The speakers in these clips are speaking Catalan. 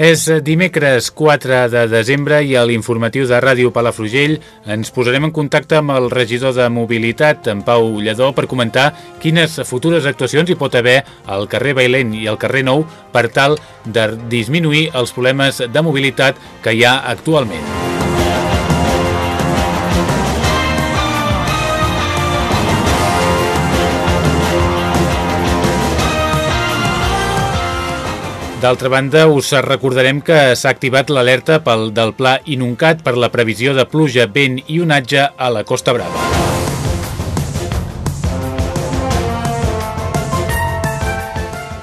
És dimecres 4 de desembre i a l'informatiu de Ràdio Palafrugell ens posarem en contacte amb el regidor de Mobilitat, en Pau Lledó, per comentar quines futures actuacions hi pot haver al carrer Bailent i al carrer Nou per tal de disminuir els problemes de mobilitat que hi ha actualment. D'altra banda, us recordarem que s'ha activat l'alerta pel del pla Inuncat per la previsió de pluja, vent i onatge a la Costa Brava.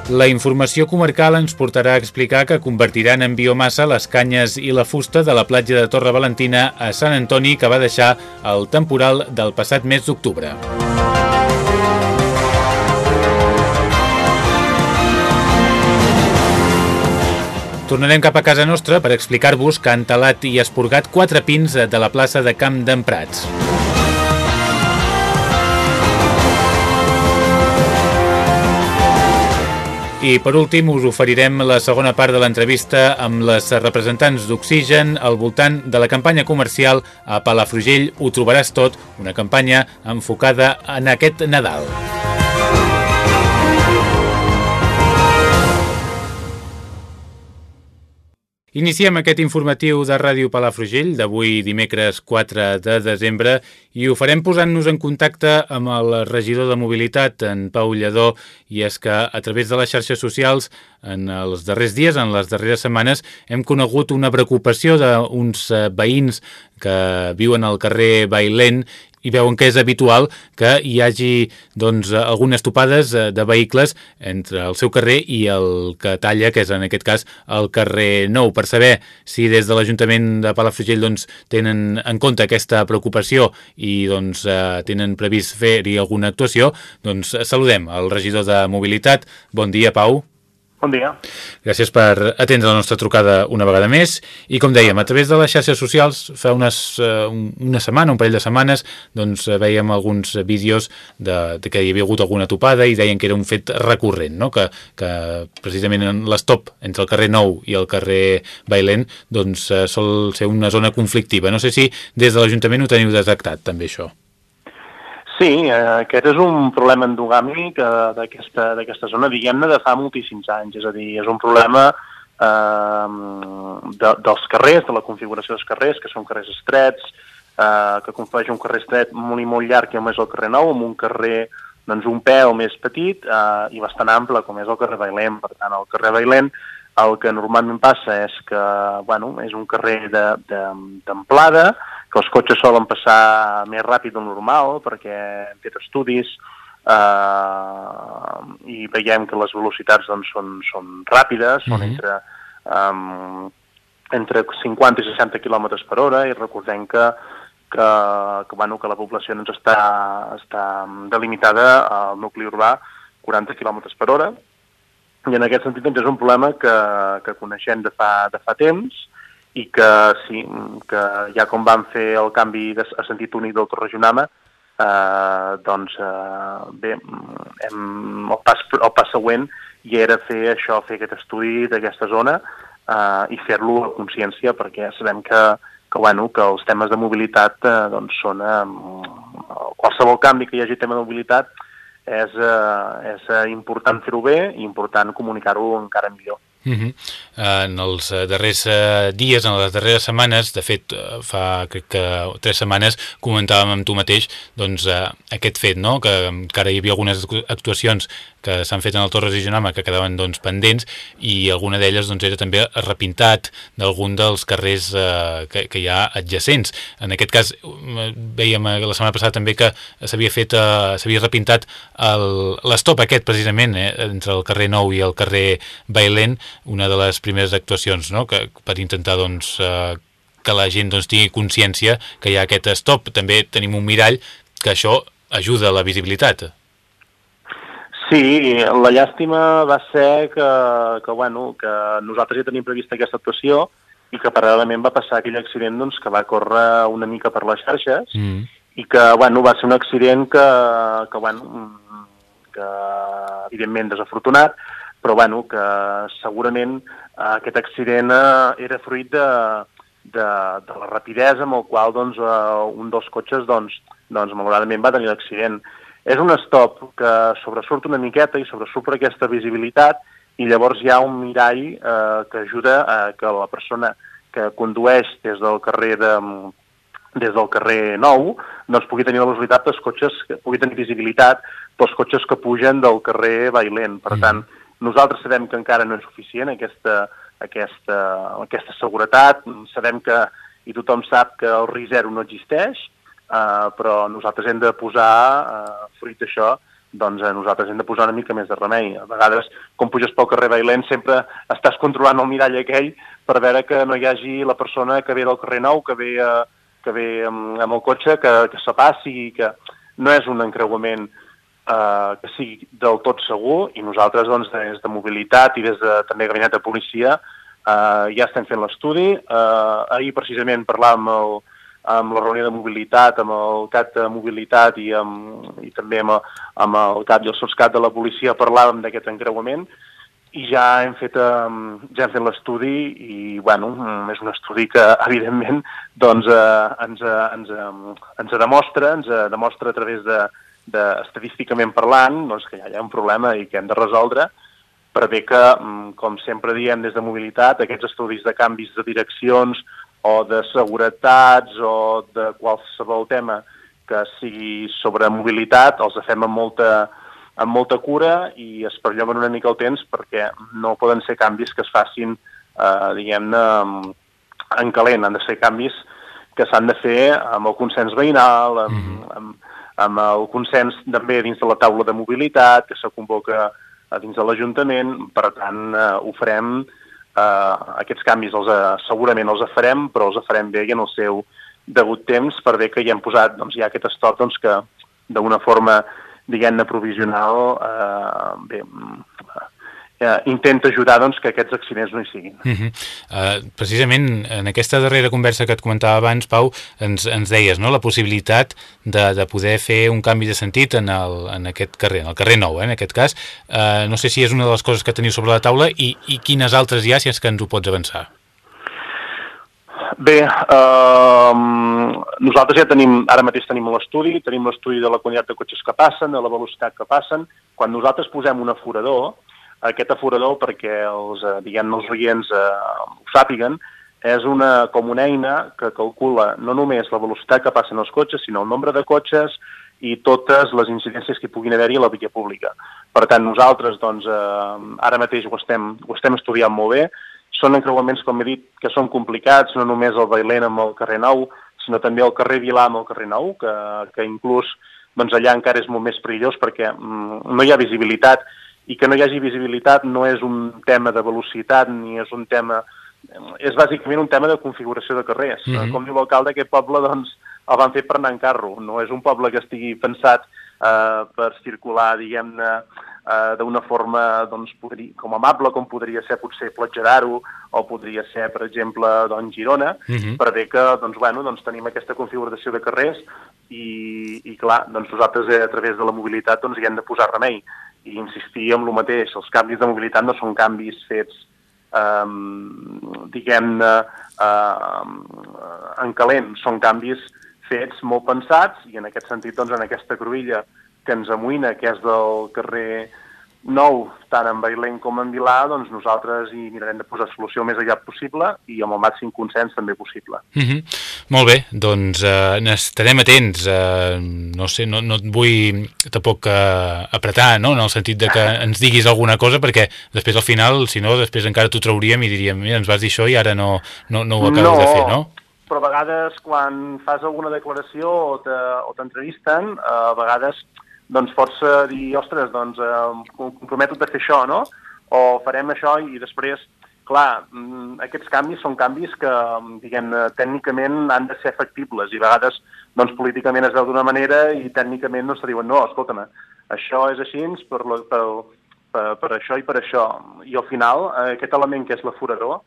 La informació comarcal ens portarà a explicar que convertiran en biomassa les canyes i la fusta de la platja de Torre Valentina a Sant Antoni que va deixar el temporal del passat mes d'octubre. Tornarem cap a casa nostra per explicar-vos que han talat i esporgat quatre pins de la plaça de Camp d'en Prats. I per últim us oferirem la segona part de l'entrevista amb les representants d'Oxigen al voltant de la campanya comercial a Palafrugell ho trobaràs tot, una campanya enfocada en aquest Nadal. Iniciem aquest informatiu de Ràdio Palafrugell d'avui dimecres 4 de desembre i ho farem posant-nos en contacte amb el regidor de mobilitat, en Pau Lledó, i és que a través de les xarxes socials en els darrers dies, en les darreres setmanes, hem conegut una preocupació d'uns veïns que viuen al carrer Bailent i veuen que és habitual que hi hagi doncs, algunes topades de vehicles entre el seu carrer i el que talla, que és en aquest cas el carrer Nou. Per saber si des de l'Ajuntament de Palafrugell doncs, tenen en compte aquesta preocupació i doncs, eh, tenen previst fer-hi alguna actuació, doncs saludem el regidor de Mobilitat. Bon dia, Pau. Bon dia. Gràcies per atendre la nostra trucada una vegada més. I com dèiem, a través de les xarxes socials, fa unes, una setmana, un parell de setmanes, doncs veiem alguns vídeos de, de que hi havia hagut alguna topada i deien que era un fet recurrent, no? que, que precisament en l'estop entre el carrer Nou i el carrer Bailent doncs, sol ser una zona conflictiva. No sé si des de l'Ajuntament ho teniu detectat, també, això. Sí, eh, aquest és un problema endogàmic eh, d'aquesta zona, diguem-ne, de fa moltíssims anys. És a dir, és un problema eh, de, dels carrers, de la configuració dels carrers, que són carrers estrets, eh, que conflueix un carrer estret molt i molt llarg, com és el carrer Nou, amb un carrer doncs, un peu més petit eh, i bastant ample, com és el carrer Bailent. Per tant, el carrer Bailent el que normalment passa és que bueno, és un carrer d'amplada, que els cotxes solen passar més ràpid del normal perquè hem fet estudis eh, i veiem que les velocitats doncs, són, són ràpides, mm -hmm. són mhm. entre, um, entre 50 i 60 km per hora i recordem que, que, que, bueno, que la població ens doncs, està, està delimitada al nucli urbà 40 km per hora i en aquest sentit doncs, és un problema que, que coneixem de fa, de fa temps i que, sí, que ja com vam fer el canvi de, a sentit únic del Torregionama, eh, doncs eh, bé, hem, el, pas, el pas següent ja era fer això, fer aquest estudi d'aquesta zona eh, i fer-lo a consciència perquè sabem que, que, bueno, que els temes de mobilitat eh, doncs són eh, qualsevol canvi que hi hagi tema de mobilitat és, eh, és important fer-ho bé i important comunicar-ho encara millor. Uh -huh. En els eh, darrers uh, dies, en les darreres setmanes, de fet, uh, fa crec que tres setmanes comentàvem amb tu mateix doncs, aquest fet, no? que, que ara hi havia algunes actuacions que s'han fet en el Torres i Genoma que quedaven doncs, pendents i alguna d'elles doncs, era també repintat d'algun dels carrers eh, que, que hi ha adjacents. En aquest cas veiem la setmana passada també que s'havia fet eh, s'havia repintat l'estop aquest precisament eh, entre el carrer Nou i el carrer Bailén, una de les primeres actuacions no? que, per intentar doncs, eh, que la gent doncs, tingui consciència que hi ha aquest stop. També tenim un mirall que això ajuda a la visibilitat. Sí, la llàstima va ser que, que, bueno, que nosaltres ja tenim prevista aquesta actuació i que paral·lelament va passar aquell accident doncs, que va córrer una mica per les xarxes mm. i que bueno, va ser un accident que, que, bueno, que evidentment desafortunat, però bueno, que segurament eh, aquest accident eh, era fruit de, de, de la rapidesa amb el qual doncs, eh, un dels cotxes doncs, doncs, malauradament va tenir l'accident. És un stop que sobresurt una miqueta i sobresurt per aquesta visibilitat i llavors hi ha un mirall eh, que ajuda a que la persona que condueix des del carrer de, des del carrer Nou doncs pugui tenir la visibilitat dels cotxes, que pugui tenir visibilitat pels cotxes que pugen del carrer Bailent. Per mm. tant, nosaltres sabem que encara no és suficient aquesta, aquesta, aquesta seguretat, sabem que, i tothom sap que el risc zero no existeix, eh, però nosaltres hem de posar, eh, fruit d'això, doncs eh, nosaltres hem de posar una mica més de remei. A vegades, com puges pel carrer Bailent, sempre estàs controlant el mirall aquell per veure que no hi hagi la persona que ve del carrer Nou, que ve, eh, que ve amb, amb el cotxe, que, que se passi, que no és un encreuament eh, que sigui del tot segur i nosaltres doncs, des de mobilitat i des de també gabinet de policia eh, ja estem fent l'estudi. Eh, ahir precisament parlàvem amb el, amb la reunió de mobilitat, amb el CAT de mobilitat i, amb, i també amb, amb el CAP i el sotscat de la policia parlàvem d'aquest encreuament i ja hem fet, ja hem fet l'estudi i, bueno, és un estudi que, evidentment, doncs, eh, ens, ens, ens demostra, ens demostra a través de, de estadísticament parlant, doncs, que hi ha un problema i que hem de resoldre, per bé que, com sempre diem des de mobilitat, aquests estudis de canvis de direccions o de seguretats o de qualsevol tema que sigui sobre mobilitat, els fem amb molta, amb molta cura i es perllonguen una mica el temps perquè no poden ser canvis que es facin, eh, diguem-ne, en calent. Han de ser canvis que s'han de fer amb el consens veïnal, amb, mm -hmm. amb, amb el consens també dins de la taula de mobilitat que se convoca dins de l'Ajuntament. Per tant, eh, ho farem eh, aquests canvis els, eh, segurament els farem, però els farem bé i en el seu degut temps, per bé que hi hem posat doncs, ja aquest estop doncs, que d'una forma, diguem-ne, provisional, eh, bé, eh, intenta ajudar doncs, que aquests accidents no hi siguin. Uh -huh. uh, precisament en aquesta darrera conversa que et comentava abans, Pau, ens, ens deies no? la possibilitat de, de poder fer un canvi de sentit en, el, en aquest carrer, en el carrer nou, eh, en aquest cas. Uh, no sé si és una de les coses que teniu sobre la taula i, i quines altres hi ha, si és que ens ho pots avançar. Bé, eh, nosaltres ja tenim, ara mateix tenim l'estudi, tenim l'estudi de la quantitat de cotxes que passen, de la velocitat que passen. Quan nosaltres posem un aforador, aquest aforador, perquè els, eh, diguem els oients eh, ho sàpiguen, és una, com una eina que calcula no només la velocitat que passen els cotxes, sinó el nombre de cotxes i totes les incidències que puguin haver-hi a la via pública. Per tant, nosaltres doncs, eh, ara mateix ho estem, ho estem estudiant molt bé. Són encreuaments, com he dit, que són complicats, no només el Bailent amb el carrer Nou, sinó també el carrer Vilà amb el carrer Nou, que, que inclús doncs, allà encara és molt més perillós perquè mm, no hi ha visibilitat i que no hi hagi visibilitat no és un tema de velocitat ni és un tema... És bàsicament un tema de configuració de carrers. Mm -hmm. Com diu l'alcalde, aquest poble doncs, el van fer per anar en carro. No és un poble que estigui pensat eh, per circular, diguem-ne, eh, d'una forma doncs, podria, com amable, com podria ser potser Platja d'Aro o podria ser, per exemple, doncs, Girona, mm -hmm. per bé que doncs, bueno, doncs, tenim aquesta configuració de carrers i, i clar, doncs, nosaltres eh, a través de la mobilitat doncs, hi hem de posar remei i insistir en el mateix, els canvis de mobilitat no són canvis fets, eh, diguem-ne, eh, en calent, són canvis fets molt pensats i en aquest sentit, doncs, en aquesta cruïlla que ens amoïna, que és del carrer nou, tant en Bailén com en Vilà, doncs nosaltres hi mirarem de posar solució més aviat possible i amb el màxim consens també possible. Mm -hmm. Molt bé, doncs eh, n'estarem atents. Eh, no sé, no, no et vull tampoc eh, apretar, no?, en el sentit de que ens diguis alguna cosa, perquè després al final, si no, després encara t'ho trauríem i diríem, mira, ens vas dir això i ara no, no, no ho acabes no, de fer, no? però a vegades quan fas alguna declaració o t'entrevisten, te, a vegades doncs força dir, ostres, doncs eh, comprometo a fer això, no? O farem això i després, clar, mm, aquests canvis són canvis que, diguem tècnicament han de ser efectibles i a vegades, doncs, políticament es veu d'una manera i tècnicament no se diuen, no, escolta'm, això és així per, per, per, per això i per això. I al final, eh, aquest element que és l'aforador,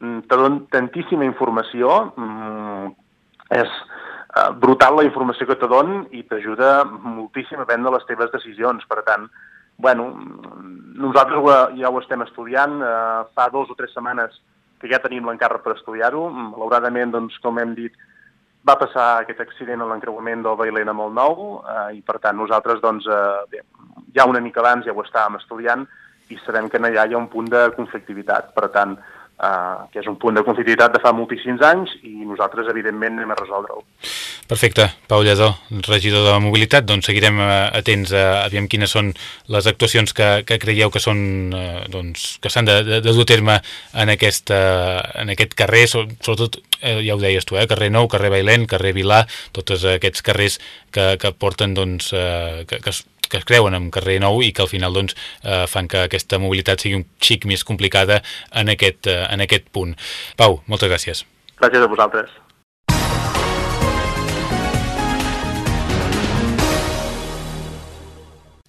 mm, te dona tantíssima informació, mm, és, eh, brutal la informació que te don i t'ajuda moltíssim a prendre les teves decisions. Per tant, bueno, nosaltres ho, ja ho estem estudiant. Eh, fa dos o tres setmanes que ja tenim l'encàrrec per estudiar-ho. Malauradament, doncs, com hem dit, va passar aquest accident a l'encreuament del Bailén amb el nou eh, i, per tant, nosaltres, doncs, eh, bé, ja una mica abans ja ho estàvem estudiant i sabem que ha, hi ha un punt de conflictivitat. Per tant, eh, que és un punt de conflictivitat de fa moltíssims anys i nosaltres, evidentment, anem a resoldre-ho. Perfecte. Pau Lledó, regidor de Mobilitat, doncs seguirem eh, atents a, aviam quines són les actuacions que, que creieu que són eh, doncs, que s'han de, de, de dur a terme en, aquesta, en aquest carrer, sobretot, ja ho deies tu, eh, carrer Nou, carrer Bailén, carrer Vilà, tots aquests carrers que, que porten doncs, eh, que, que que es creuen en carrer nou i que al final doncs, eh, fan que aquesta mobilitat sigui un xic més complicada en aquest, eh, en aquest punt. Pau, moltes gràcies. Gràcies a vosaltres.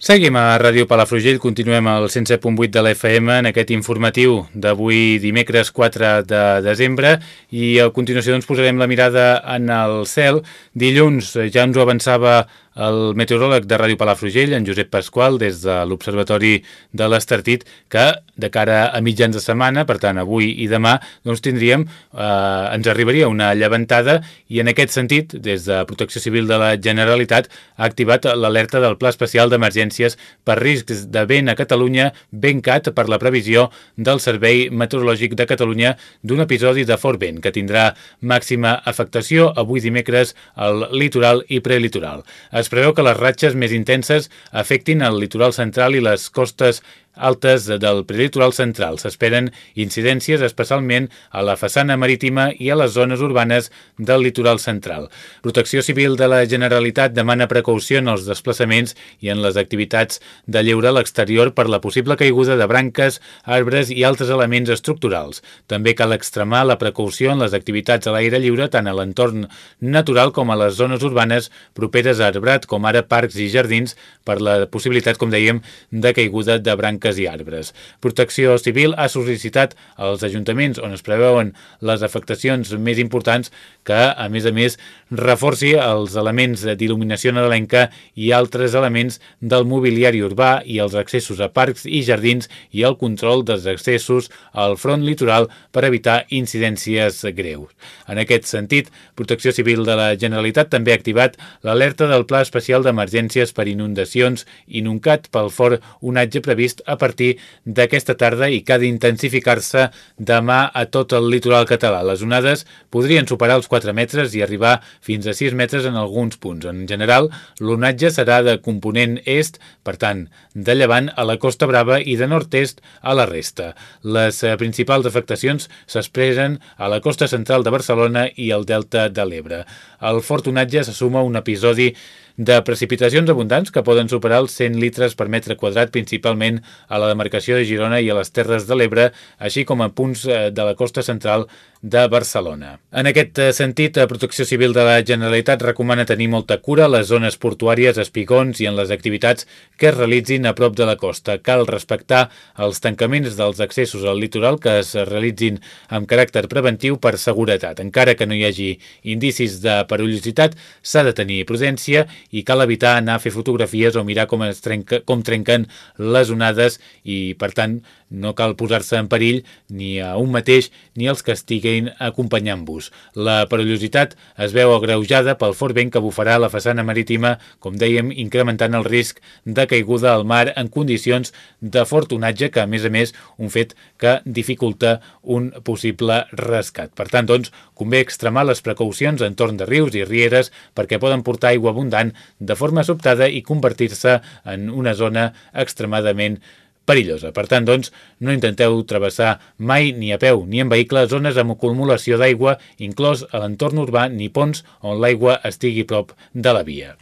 Seguim a Ràdio Palafrugell, continuem al 107.8 de l'FM en aquest informatiu d'avui dimecres 4 de desembre i a continuació doncs, posarem la mirada en el cel. Dilluns ja ens ho avançava el meteoròleg de Ràdio Palafrugell, en Josep Pasqual, des de l'Observatori de l'Estartit, que de cara a mitjans de setmana, per tant avui i demà, doncs tindríem, eh, ens arribaria una llevantada i en aquest sentit, des de Protecció Civil de la Generalitat, ha activat l'alerta del Pla Especial d'Emergències per riscs de vent a Catalunya, BENCAT, per la previsió del Servei Meteorològic de Catalunya d'un episodi de fort vent que tindrà màxima afectació avui dimecres al litoral i prelitoral. Es es preveu que les ratxes més intenses afectin el litoral central i les costes altes del prelitoral central. S'esperen incidències especialment a la façana marítima i a les zones urbanes del litoral central. Protecció Civil de la Generalitat demana precaució en els desplaçaments i en les activitats de lleure a l'exterior per la possible caiguda de branques, arbres i altres elements estructurals. També cal extremar la precaució en les activitats a l'aire lliure tant a l'entorn natural com a les zones urbanes properes a arbrat, com ara parcs i jardins, per la possibilitat, com dèiem, de caiguda de branques finques i arbres. Protecció Civil ha sol·licitat als ajuntaments on es preveuen les afectacions més importants que, a més a més, reforci els elements d'il·luminació nadalenca i altres elements del mobiliari urbà i els accessos a parcs i jardins i el control dels accessos al front litoral per evitar incidències greus. En aquest sentit, Protecció Civil de la Generalitat també ha activat l'alerta del Pla Especial d'Emergències per Inundacions Inuncat pel fort onatge previst a a partir d'aquesta tarda i que ha d'intensificar-se demà a tot el litoral català. Les onades podrien superar els 4 metres i arribar fins a 6 metres en alguns punts. En general, l'onatge serà de component est, per tant, de llevant a la Costa Brava i de nord-est a la resta. Les eh, principals afectacions s'expressen a la costa central de Barcelona i al delta de l'Ebre. Al fort onatge se suma un episodi de precipitacions abundants que poden superar els 100 litres per metre quadrat, principalment a la demarcació de Girona i a les Terres de l'Ebre, així com a punts eh, de la costa central de Barcelona. En aquest eh, sentit, la Protecció Civil de la Generalitat recomana tenir molta cura a les zones portuàries, espigons i en les activitats que es realitzin a prop de la costa. Cal respectar els tancaments dels accessos al litoral que es realitzin amb caràcter preventiu per seguretat. Encara que no hi hagi indicis de perillositat, s'ha de tenir prudència i cal evitar anar a fer fotografies o mirar com, es trenca, com trenquen les onades i, per tant, no cal posar-se en perill ni a un mateix ni els que estiguin acompanyant-vos. La perillositat es veu agreujada pel fort vent que bufarà la façana marítima, com dèiem, incrementant el risc de caiguda al mar en condicions de fort onatge, que, a més a més, un fet que dificulta un possible rescat. Per tant, doncs, convé extremar les precaucions entorn de rius i rieres perquè poden portar aigua abundant de forma sobtada i convertir-se en una zona extremadament perillosa. Per tant, doncs, no intenteu travessar mai ni a peu ni en vehicle zones amb acumulació d'aigua, inclòs a l'entorn urbà ni ponts on l'aigua estigui prop de la via.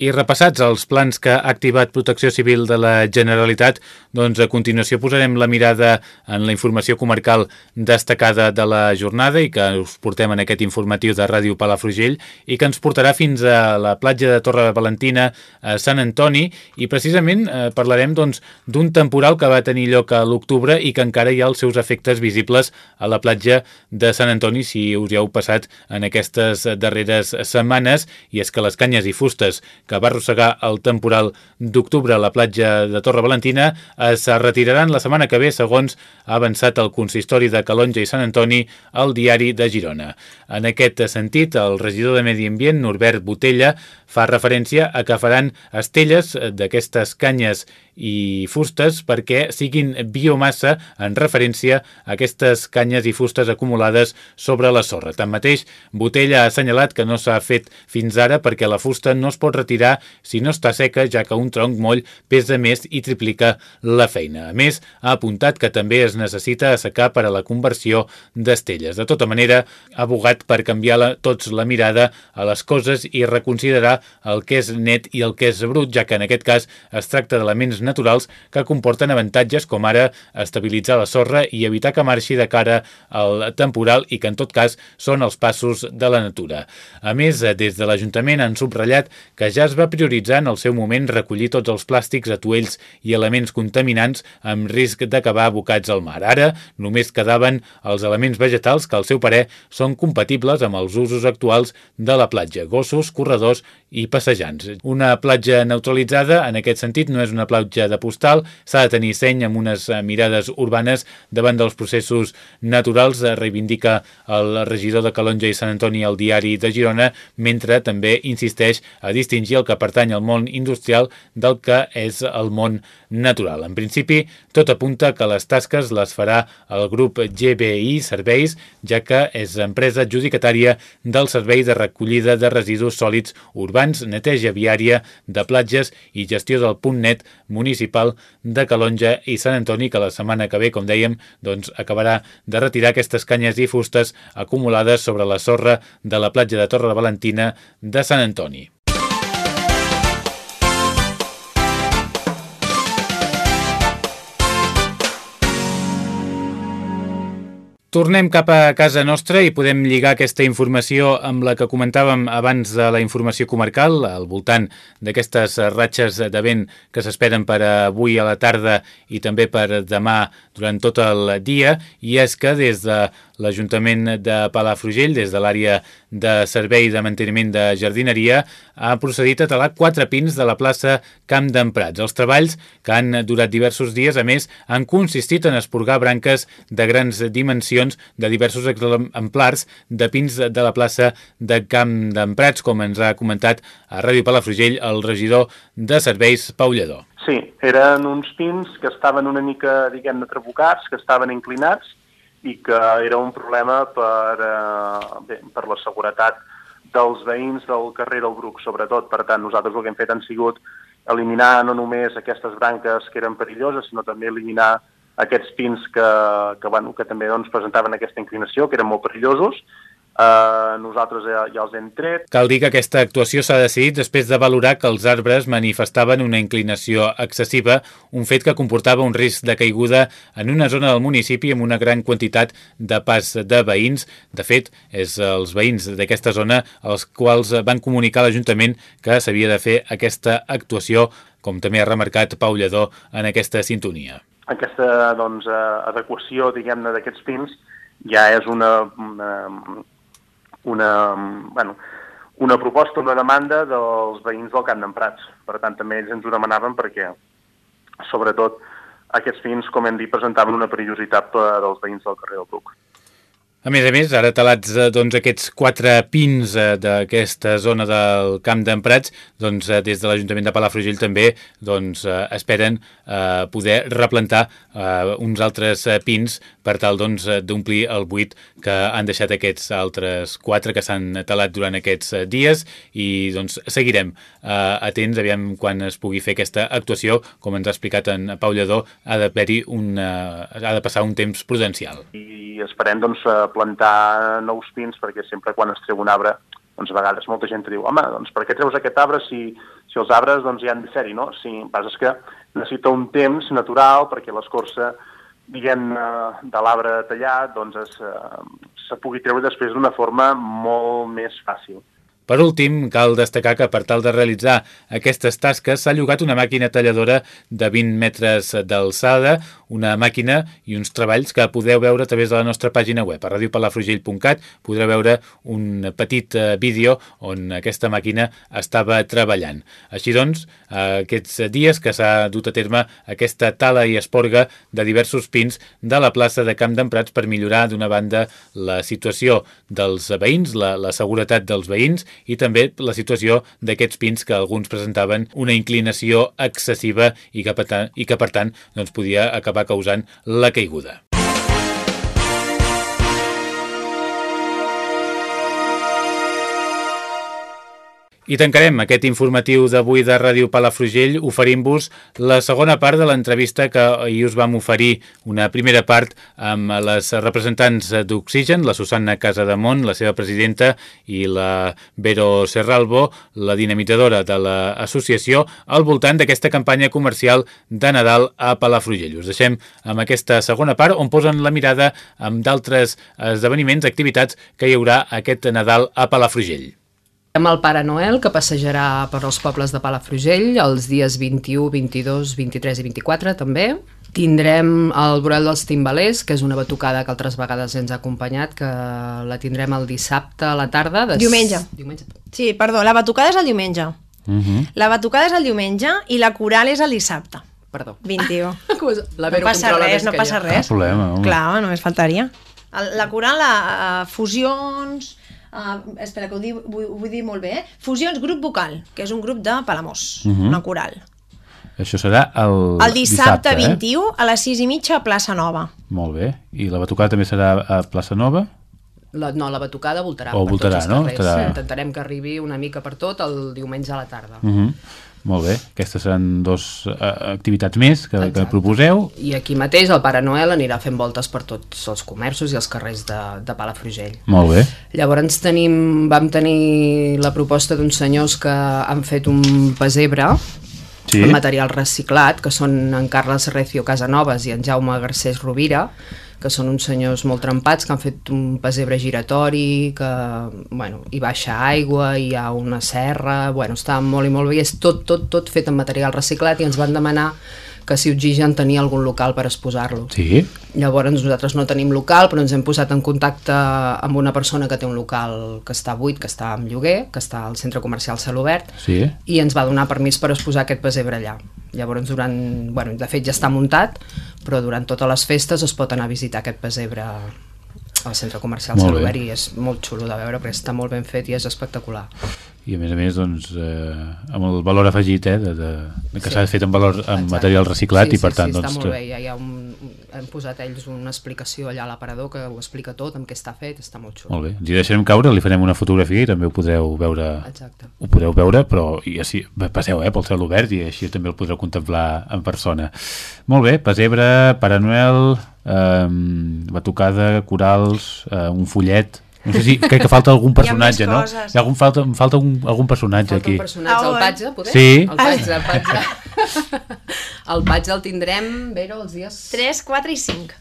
I repassats els plans que ha activat Protecció Civil de la Generalitat, doncs a continuació posarem la mirada en la informació comarcal destacada de la jornada i que us portem en aquest informatiu de Ràdio Palafrugell i que ens portarà fins a la platja de Torre Valentina a Sant Antoni. I precisament eh, parlarem doncs, d'un doncs, temporal que va tenir lloc a l'octubre i que encara hi ha els seus efectes visibles a la platja de Sant Antoni si us hi heu passat en aquestes darreres setmanes. I és que les canyes i fustes que va arrossegar el temporal d'octubre a la platja de Torre Valentina es retiraran la setmana que ve, segons ha avançat el consistori de Calonja i Sant Antoni al diari de Girona. En aquest sentit, el regidor de Medi Ambient, Norbert Botella, fa referència a que faran estelles d'aquestes canyes i fustes perquè siguin biomassa en referència a aquestes canyes i fustes acumulades sobre la sorra. Tanmateix, Botella ha assenyalat que no s'ha fet fins ara perquè la fusta no es pot retirar si no està seca, ja que un tronc moll pesa més i triplica la feina. A més, ha apuntat que també es necessita assecar per a la conversió d'estelles. De tota manera, ha abogat per canviar la, tots la mirada a les coses i reconsiderar el que és net i el que és brut, ja que en aquest cas es tracta d'elements naturals que comporten avantatges com ara estabilitzar la sorra i evitar que marxi de cara al temporal i que en tot cas són els passos de la natura. A més, des de l'Ajuntament han subratllat que ja es va prioritzar en el seu moment recollir tots els plàstics, atuells i elements contaminants amb risc d'acabar abocats al mar. Ara només quedaven els elements vegetals que al seu parer són compatibles amb els usos actuals de la platja, gossos, corredors i passejants. Una platja neutralitzada, en aquest sentit, no és una platja de postal, s'ha de tenir seny amb unes eh, mirades urbanes davant dels processos naturals, eh, reivindica el regidor de Calonja i Sant Antoni al diari de Girona, mentre també insisteix a distingir el que pertany al món industrial del que és el món natural. En principi, tot apunta que les tasques les farà el grup GBI Serveis, ja que és empresa adjudicatària del servei de recollida de residus sòlids urbans urbans, neteja viària de platges i gestió del punt net municipal de Calonja i Sant Antoni, que la setmana que ve, com dèiem, doncs acabarà de retirar aquestes canyes i fustes acumulades sobre la sorra de la platja de Torre de Valentina de Sant Antoni. Tornem cap a casa nostra i podem lligar aquesta informació amb la que comentàvem abans de la informació comarcal, al voltant d'aquestes ratxes de vent que s'esperen per avui a la tarda i també per demà durant tot el dia, i és que des de l'Ajuntament de Palafrugell, des de l'àrea de servei de manteniment de jardineria, ha procedit a talar quatre pins de la plaça Camp d'Emprats. Els treballs, que han durat diversos dies, a més, han consistit en esporgar branques de grans dimensions de diversos exemplars de pins de la plaça de Camp d'Emprats, com ens ha comentat a Ràdio Palafrugell el regidor de serveis Pau Lledó. Sí, eren uns pins que estaven una mica, diguem-ne, trabucats, que estaven inclinats i que era un problema per, eh, bé, per la seguretat dels veïns del carrer del Bruc, sobretot. Per tant, nosaltres el que hem fet han sigut eliminar no només aquestes branques que eren perilloses, sinó també eliminar aquests pins que, que, bueno, que també doncs, presentaven aquesta inclinació, que eren molt perillosos, Uh, nosaltres ja, ja els hem tret. Cal dir que aquesta actuació s'ha decidit després de valorar que els arbres manifestaven una inclinació excessiva, un fet que comportava un risc de caiguda en una zona del municipi amb una gran quantitat de pas de veïns. De fet, és els veïns d'aquesta zona els quals van comunicar a l'Ajuntament que s'havia de fer aquesta actuació, com també ha remarcat Pau Lledó en aquesta sintonia. Aquesta doncs, adequació diguem-ne d'aquests pins ja és una, una una, bueno, una proposta, una demanda dels veïns del Camp d'en Prats. Per tant, també ells ens ho demanaven perquè, sobretot, aquests fins, com hem dit, presentaven una perillositat dels veïns del carrer del Bruc. A més a més, ara talats eh, doncs, aquests quatre pins eh, d'aquesta zona del Camp d'en Prats, doncs, eh, des de l'Ajuntament de Palafrugell també doncs, esperen eh, poder replantar eh, uns altres pins per tal doncs, d'omplir el buit que han deixat aquests altres quatre que s'han talat durant aquests eh, dies i doncs, seguirem eh, atents aviam quan es pugui fer aquesta actuació, com ens ha explicat en Pau Lledó, ha de, un, eh, ha de passar un temps prudencial. I esperem doncs, plantar nous pins perquè sempre quan es treu un arbre doncs a vegades molta gent diu, home, doncs per què treus aquest arbre si, si els arbres doncs, ja han de ser-hi, no? Sí, el que és que necessita un temps natural perquè l'escorça diguem, de l'arbre tallat doncs es, eh, se pugui treure després d'una forma molt més fàcil. Per últim, cal destacar que per tal de realitzar aquestes tasques s'ha llogat una màquina talladora de 20 metres d'alçada, una màquina i uns treballs que podeu veure a través de la nostra pàgina web. A radiopalafrugell.cat podreu veure un petit eh, vídeo on aquesta màquina estava treballant. Així doncs, aquests dies que s'ha dut a terme aquesta tala i esporga de diversos pins de la plaça de Camp d'Emprats per millorar d'una banda la situació dels veïns, la, la seguretat dels veïns i també la situació d'aquests pins que alguns presentaven una inclinació excessiva i que, i que per tant doncs, podia acabar causant la caiguda. I tancarem aquest informatiu d'avui de Ràdio Palafrugell oferint-vos la segona part de l'entrevista que ahir us vam oferir, una primera part amb les representants d'Oxigen, la Susanna Casademont, la seva presidenta, i la Vero Serralbo, la dinamitzadora de l'associació, al voltant d'aquesta campanya comercial de Nadal a Palafrugell. Us deixem amb aquesta segona part on posen la mirada amb d'altres esdeveniments, activitats que hi haurà aquest Nadal a Palafrugell. Amb el Pare Noel, que passejarà per als pobles de Palafrugell els dies 21, 22, 23 i 24 també. Tindrem el Borel dels Timbalers, que és una batucada que altres vegades ens ha acompanyat, que la tindrem el dissabte a la tarda. Des... Diumenge. Diumenge. Sí, perdó, la batucada és el diumenge. Uh mhm. -huh. La batucada és el diumenge i la coral és el dissabte. Perdó. 21. la no passa res, no passa res. Cap problema, home. Clar, només faltaria. La coral, la, uh, fusions, Uh, espera, que ho, di, ho, ho vull dir molt bé, eh? Fusions Grup Vocal, que és un grup de Palamós, uh mhm. -huh. una coral. Això serà el, el dissabte, dissabte 21 eh? a les 6 i mitja a Plaça Nova. Molt bé. I la batucada també serà a Plaça Nova? La, no, la batucada voltarà o per voltarà, tots els no? Estarà... Intentarem que arribi una mica per tot el diumenge a la tarda. Uh mhm. -huh. Molt bé, aquestes seran dos uh, activitats més que, que proposeu. I aquí mateix el Pare Noel anirà fent voltes per tots els comerços i els carrers de, de Palafrugell. Molt bé. Llavors tenim, vam tenir la proposta d'uns senyors que han fet un pesebre sí. amb material reciclat, que són en Carles Recio Casanovas i en Jaume Garcés Rovira, que són uns senyors molt trempats que han fet un pesebre giratori, que bueno, hi baixa aigua, hi ha una serra, bueno, està molt i molt bé, és tot, tot, tot fet amb material reciclat i ens van demanar que si Oxigen tenia algun local per exposar-lo. Sí. Llavors nosaltres no tenim local, però ens hem posat en contacte amb una persona que té un local que està buit, que està en lloguer, que està al centre comercial Celobert, sí. i ens va donar permís per exposar aquest pesebre allà. Llavors, durant, bueno, de fet ja està muntat, però durant totes les festes es pot anar a visitar aquest pesebre al centre comercial Celobert i és molt xulo de veure perquè està molt ben fet i és espectacular i a més a més doncs, eh, amb el valor afegit eh, de, de, de que s'ha sí. fet en valor en Exacte. material reciclat sí, i per sí, tant sí, doncs, està molt bé, ja hi ha un, hem posat ells una explicació allà a l'aparador que ho explica tot, amb què està fet, està molt xulo molt bé, ens hi deixarem caure, li farem una fotografia i també ho podreu veure Exacte. ho podeu veure, però i així, passeu eh, pel cel obert i així també el podreu contemplar en persona molt bé, Pesebre, Pare Noel eh, batucada, corals eh, un follet no sé si crec que falta algun personatge, no? Hi ha algun, falta, falta un, algun personatge falta aquí. Falta un personatge, el Patge, poder? Sí. El Patge, el Patge. el Patge el tindrem, Vero, els dies... 3, 4 i 5.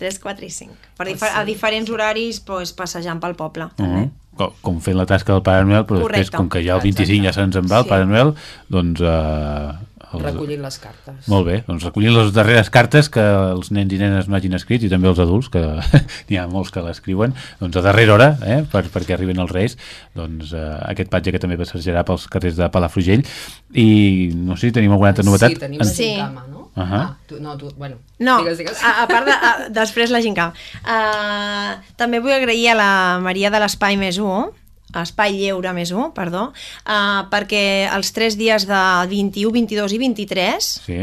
3, 4 i 5. Per difer a diferents horaris, pues, passejant pel poble. Uh -huh. com, com fent la tasca del Pare Noel, però Correcte. després, com que ja el 25 ja se'ns en va el sí. Pare Noel, doncs... Eh, els... Recollint les cartes. Molt bé, doncs recollint les darreres cartes que els nens i nenes no hagin escrit i també els adults, que n'hi ha molts que l'escriuen, doncs a darrera hora, eh, per, perquè arriben els Reis, doncs eh, aquest patge que també passejarà pels carrers de Palafrugell i no sé si tenim alguna altra novetat. Sí, tenim la sí. Gincama, no? Uh -huh. ah, tu, no, tu, bueno, no, digues, digues. A, a part de, a, després la Gincama. Uh, també vull agrair a la Maria de l'Espai Més 1, Espai Lleure més 1, perdó, uh, perquè els tres dies de 21, 22 i 23 sí.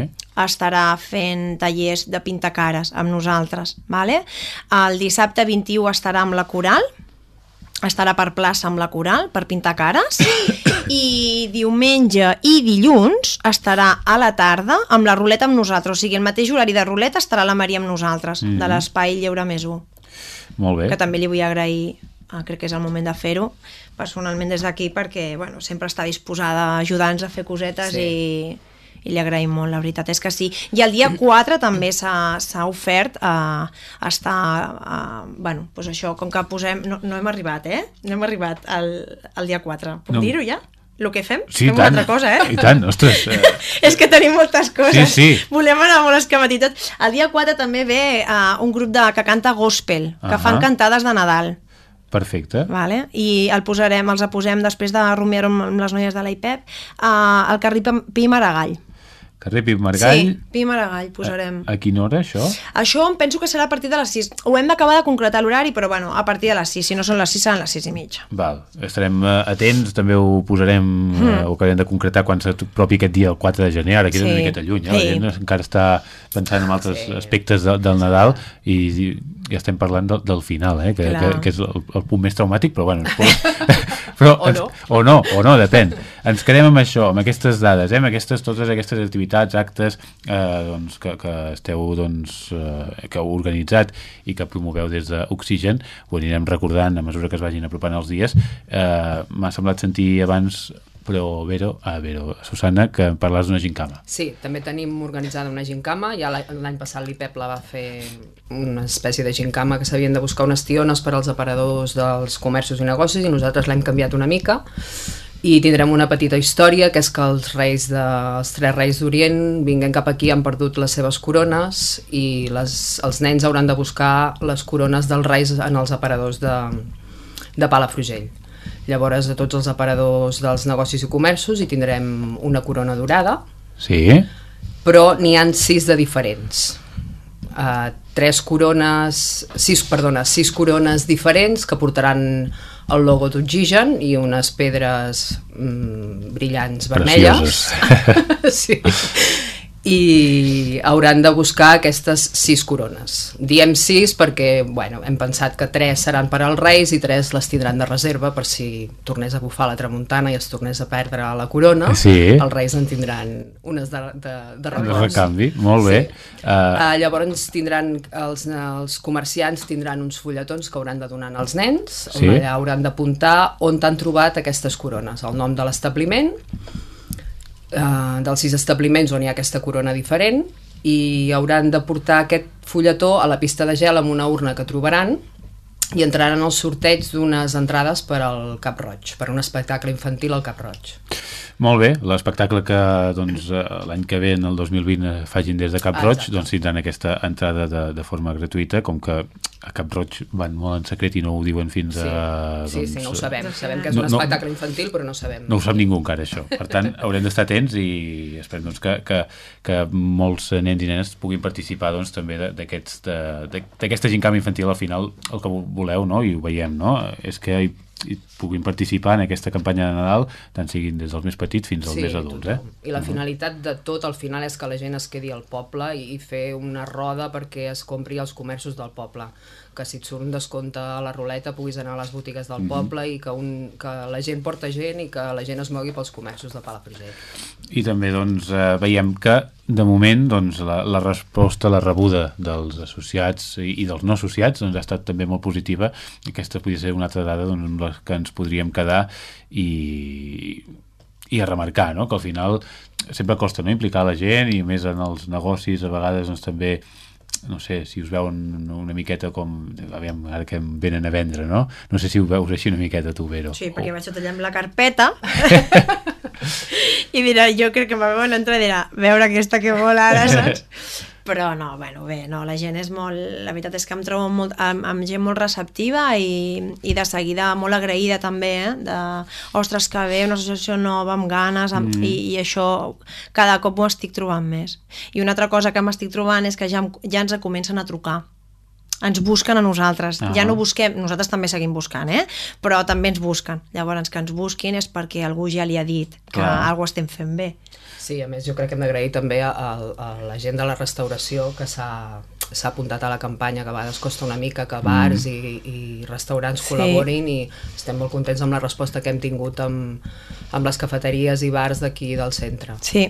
estarà fent tallers de pintacares amb nosaltres. Vale? El dissabte 21 estarà amb la Coral, estarà per plaça amb la Coral per pintar cares i diumenge i dilluns estarà a la tarda amb la ruleta amb nosaltres, o sigui, el mateix horari de ruleta estarà la Maria amb nosaltres, mm -hmm. de l'Espai Lleure més 1. Molt bé. Que també li vull agrair ah, crec que és el moment de fer-ho personalment des d'aquí perquè bueno, sempre està disposada a ajudar-nos a fer cosetes sí. i, i li agraïm molt, la veritat és que sí. I el dia 4 també s'ha ofert a, a estar, a, bueno, doncs això, com que posem... No, no hem arribat, eh? No hem arribat al, al dia 4. Puc no. dir-ho ja? el que fem? Sí, fem una altra cosa, eh? I tant, ostres. Eh... és que tenim moltes coses. Sí, sí. Volem anar molt escamat i tot. El dia 4 també ve uh, un grup de, que canta gospel, que uh -huh. fan cantades de Nadal. Perfecte. Vale? I el posarem, els posem després de rumiar amb les noies de l'IPEP uh, al carrer Pi Maragall. Carrer Pi Margall. Sí, Pi Maragall posarem. A, a quina hora, això? Això em penso que serà a partir de les 6. Ho hem d'acabar de concretar l'horari, però bueno, a partir de les 6. Si no són les 6, seran les 6 i mitja. Val, estarem uh, atents, també ho posarem, mm. uh, ho acabem de concretar quan s'apropi aquest dia, el 4 de gener, ara queda sí. una miqueta lluny, eh? Sí. la gent encara està pensant en altres sí. aspectes de, del Nadal i, i ja estem parlant del, del final, eh? que, que, que és el, el punt més traumàtic, però bueno, però o, no. Ens, o no, o no, depèn. Ens quedem amb això, amb aquestes dades, eh? amb aquestes, totes aquestes activitats, actes eh, doncs, que, que esteu doncs, eh, que heu organitzat i que promoveu des d'Oxigen, ho anirem recordant a mesura que es vagin apropant els dies. Eh, M'ha semblat sentir abans però Vero, a Vero, Susana, que parles d'una gincama. Sí, també tenim organitzada una gincama, ja l'any passat l'IPEP la va fer una espècie de gincama que s'havien de buscar unes tiones per als aparadors dels comerços i negocis i nosaltres l'hem canviat una mica i tindrem una petita història que és que els reis de, els tres reis d'Orient vinguen cap aquí han perdut les seves corones i les, els nens hauran de buscar les corones dels reis en els aparadors de, de Palafrugell Llavors, a tots els aparadors dels negocis i comerços hi tindrem una corona dorada. Sí. Però n'hi han sis de diferents. Uh, tres corones, sis, perdona, sis corones diferents que portaran el logo d'Oxigen i unes pedres mm, brillants vermelles. sí i hauran de buscar aquestes sis corones. Diem sis perquè bueno, hem pensat que tres seran per als reis i tres les tindran de reserva per si tornés a bufar la tramuntana i es tornés a perdre la corona, sí. els reis en tindran unes de, de, de recanvi. De recanvi, molt bé. Sí. Uh... Uh, llavors tindran els, els comerciants tindran uns fulletons que hauran de donar als nens, sí. on allà hauran d'apuntar on t'han trobat aquestes corones, el nom de l'establiment, eh, dels sis establiments on hi ha aquesta corona diferent i hauran de portar aquest fulletó a la pista de gel amb una urna que trobaran i entraran al sorteig d'unes entrades per al Cap Roig, per un espectacle infantil al Cap Roig. Molt bé, l'espectacle que doncs, eh, l'any que ve, en el 2020, facin des de Cap Roig, Exacte. doncs tindran aquesta entrada de, de forma gratuïta, com que a Cap Roig van molt en secret i no ho diuen fins sí. a... Doncs, sí, sí, no ho sabem. Sabem que és un no, espectacle infantil, però no sabem. No ho sap ningú encara, això. Per tant, haurem d'estar atents i esperem doncs, que, que, que molts nens i nenes puguin participar doncs, també d'aquesta gincama infantil al final, el que voleu, no? i ho veiem, no? és que hi i puguin participar en aquesta campanya de Nadal, tant siguin des dels més petits fins als sí, més adults. Eh? I la finalitat de tot al final és que la gent es quedi al poble i, i fer una roda perquè es compri als comerços del poble que si et surt un descompte a la ruleta puguis anar a les botigues del mm -hmm. poble i que, un, que la gent porta gent i que la gent es mogui pels comerços de Palafrugell. I també doncs, eh, veiem que de moment doncs, la, la resposta, la rebuda dels associats i, i dels no associats doncs, ha estat també molt positiva aquesta podria ser una altra dada doncs, amb la que ens podríem quedar i, i a remarcar no? que al final sempre costa no implicar la gent i més en els negocis a vegades doncs, també no sé, si us veuen una miqueta com, aviam, ara que em venen a vendre, no? No sé si ho veus així una miqueta tu, Vero. Sí, perquè oh. vaig a tallar amb la carpeta i dirà, jo crec que m'ha veuen entrar i dirà, veure aquesta que vol ara, saps? però no, bueno, bé, no, la gent és molt, la veritat és que em trobo molt, amb, amb gent molt receptiva i, i de seguida molt agraïda també, eh? de, ostres, que bé, una associació nova, amb ganes, amb, mm. i, i això cada cop ho estic trobant més. I una altra cosa que m'estic trobant és que ja, ja ens comencen a trucar ens busquen a nosaltres. -huh. Ja no busquem, nosaltres també seguim buscant, eh? però també ens busquen. Llavors, que ens busquin és perquè algú ja li ha dit que Clar. alguna estem fent bé. Sí, a més jo crec que hem d'agrair també a, a, a la gent de la restauració que s'ha apuntat a la campanya, que a vegades costa una mica que bars mm. i, i restaurants sí. col·laborin i estem molt contents amb la resposta que hem tingut amb, amb les cafeteries i bars d'aquí del centre. Sí,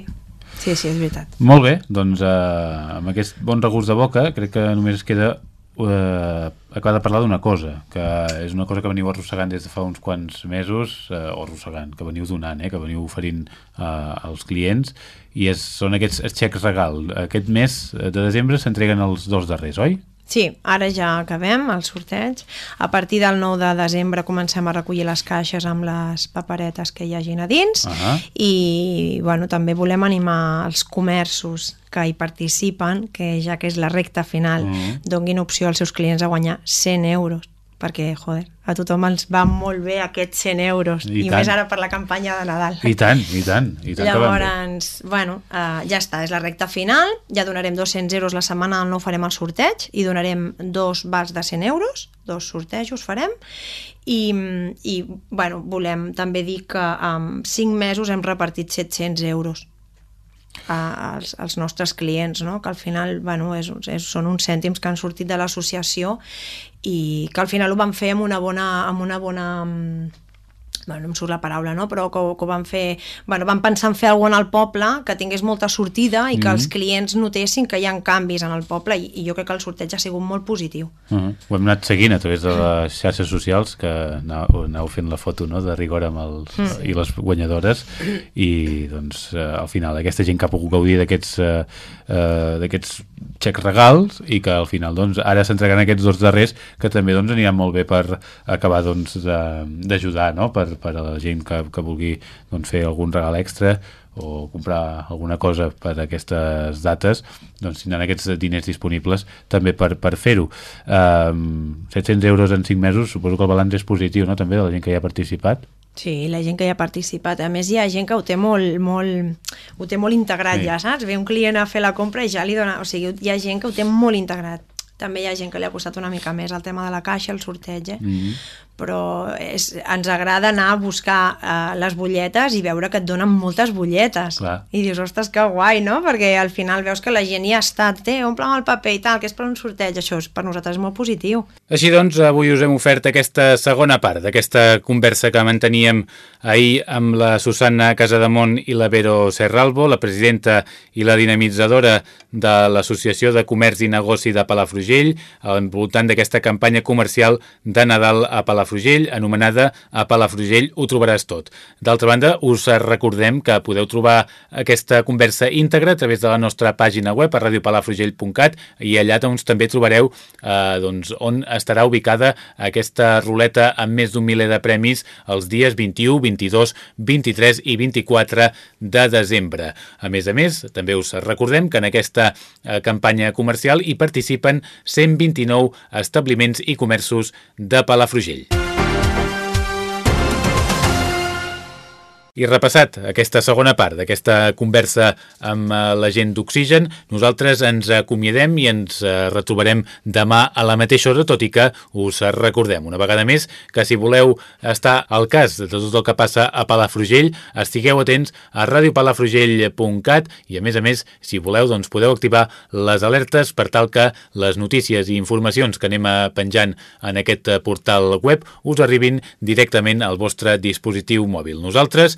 sí, sí, és veritat. Molt bé, doncs eh, amb aquest bon regust de boca crec que només es queda eh, acaba de parlar d'una cosa, que és una cosa que veniu arrossegant des de fa uns quants mesos, eh, o arrossegant, que veniu donant, eh, que veniu oferint eh, als clients, i és, són aquests xecs regal. Aquest mes de desembre s'entreguen els dos darrers, oi? Sí, ara ja acabem el sorteig. A partir del 9 de desembre comencem a recollir les caixes amb les paperetes que hi hagin a dins uh -huh. i bueno, també volem animar els comerços que hi participen, que ja que és la recta final, uh -huh. donguin opció als seus clients a guanyar 100 euros perquè, joder, a tothom ens va molt bé aquests 100 euros, i, i més ara per la campanya de Nadal. I tant, i tant. I tant Llavors, bueno, uh, ja està, és la recta final, ja donarem 200 euros la setmana, no farem el sorteig, i donarem dos vals de 100 euros, dos sortejos farem, i, i bueno, volem també dir que en 5 mesos hem repartit 700 euros als, als nostres clients, no? que al final bueno, és, és, són uns cèntims que han sortit de l'associació i que al final ho van fer amb una bona, amb una bona bueno, no em surt la paraula, no? però que, que van fer, bueno, van pensar en fer alguna al poble que tingués molta sortida i que mm -hmm. els clients notessin que hi ha canvis en el poble i, i jo crec que el sorteig ha sigut molt positiu. Mm -hmm. Ho hem anat seguint a través de les xarxes socials que aneu, aneu fent la foto no? de rigor amb els, mm. i les guanyadores i doncs eh, al final aquesta gent que ha pogut gaudir d'aquests eh, eh, d'aquests xecs regals i que al final doncs, ara s'entreguen aquests dos darrers que també doncs, aniran molt bé per acabar doncs, d'ajudar no? per, per a la gent que, que vulgui doncs, fer algun regal extra o comprar alguna cosa per aquestes dates, doncs tindran aquests diners disponibles també per, per fer-ho. Um, 700 euros en 5 mesos, suposo que el balanç és positiu, no?, també, de la gent que hi ha participat. Sí, la gent que hi ha participat. A més, hi ha gent que ho té molt, molt, ho té molt integrat sí. ja, saps? Ve un client a fer la compra i ja li dona... O sigui, hi ha gent que ho té molt integrat. També hi ha gent que li ha costat una mica més el tema de la caixa, el sorteig, eh? Mm -hmm però és, ens agrada anar a buscar uh, les butlletes i veure que et donen moltes butlletes Clar. i dius, ostres, que guai, no? perquè al final veus que la gent hi ha estat té, omple el paper i tal, que és per un sorteig això és, per nosaltres és molt positiu Així doncs, avui us hem ofert aquesta segona part d'aquesta conversa que manteníem ahir amb la Susanna Casademont i la Vero Serralbo, la presidenta i la dinamitzadora de l'Associació de Comerç i Negoci de Palafrugell al voltant d'aquesta campanya comercial de Nadal a Palafrugell Palafrugell, anomenada A Palafrugell ho trobaràs tot. D'altra banda, us recordem que podeu trobar aquesta conversa íntegra a través de la nostra pàgina web a radiopalafrugell.cat i allà doncs, també trobareu eh, doncs, on estarà ubicada aquesta ruleta amb més d'un miler de premis els dies 21, 22, 23 i 24 de desembre. A més a més, també us recordem que en aquesta eh, campanya comercial hi participen 129 establiments i comerços de Palafrugell. I repassat aquesta segona part d'aquesta conversa amb eh, la gent d'Oxigen, nosaltres ens acomiadem i ens eh, retrobarem demà a la mateixa hora, tot i que us recordem una vegada més que si voleu estar al cas de tot el que passa a Palafrugell, estigueu atents a radiopalafrugell.cat i a més a més, si voleu, doncs podeu activar les alertes per tal que les notícies i informacions que anem penjant en aquest portal web us arribin directament al vostre dispositiu mòbil. Nosaltres